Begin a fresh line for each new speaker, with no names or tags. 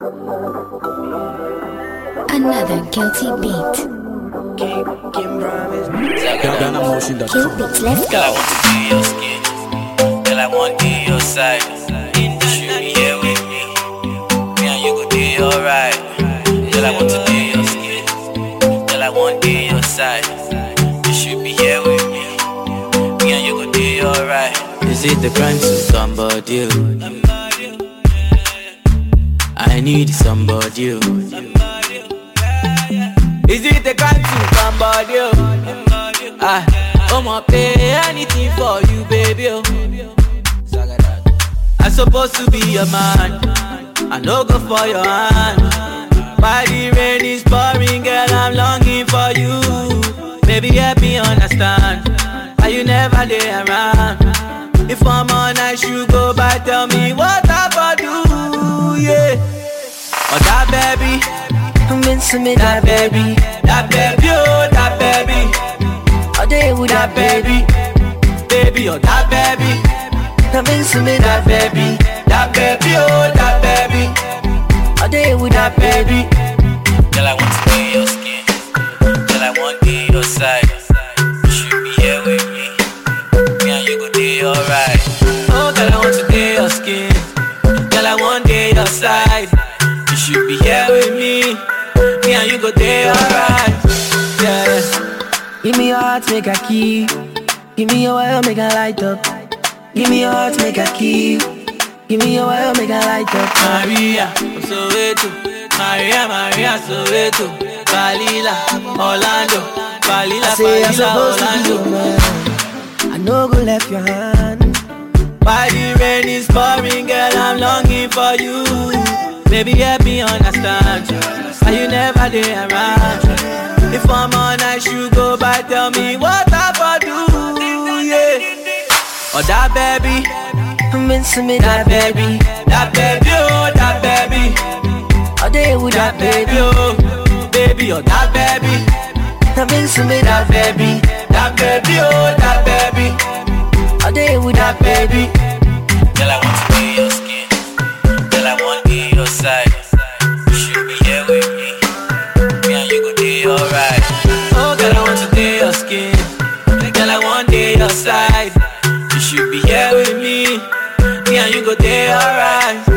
Another guilty beat.
GhanaMotion.com.
Guilt beats, let's go.
Girl, I want to be your side. Should be here with me. Me and you go be alright. Girl, I want to be your skin. Girl, I want to be your side. You should be here with me. Me and you go be alright. Is it the crime to somebody? I need somebody. oh. Is it the crime to somebody? oh? Ah, I'ma pay anything for you, baby. Oh. I'm supposed to be your man. I no go for your hand. While the rain
Into me
that baby, that baby, oh, that baby.
All day with
that baby, baby, oh that baby,
I'm into me
that baby, that baby, oh that baby,
All day with
that baby. Girl, I want to be your skin. Girl, I want to be your side. You should be here with me. Me and you go be alright. Oh, girl, I want to be your skin. Girl, I want to be your side. You should be here with me. And you go be alright. Yeah.
Give me your heart, make a key Give me your oil, make a light up Give me your heart, make a key Give me your oil, make a light up
Maria, so Soweto, Maria, Maria, so Soweto, Balila, Orlando, Balila,
I'm
Balila,
supposed to be your
Orlando.
I know go left your hand
While the rain is pouring, girl, I'm longing for you. Baby, help me understand. Why you never there around? If I'm on I should go by, tell me what I for do, yeah. Oh, that baby,
I'm into me
that baby, that baby, oh, that baby.
All day with
That baby,
baby
oh, baby, oh, that baby,
I'm into me
that
that
baby, that baby, oh, that alright. Oh, girl, I want to be your skin. Girl, I want be your side. You should be here with me. Me and you go be alright.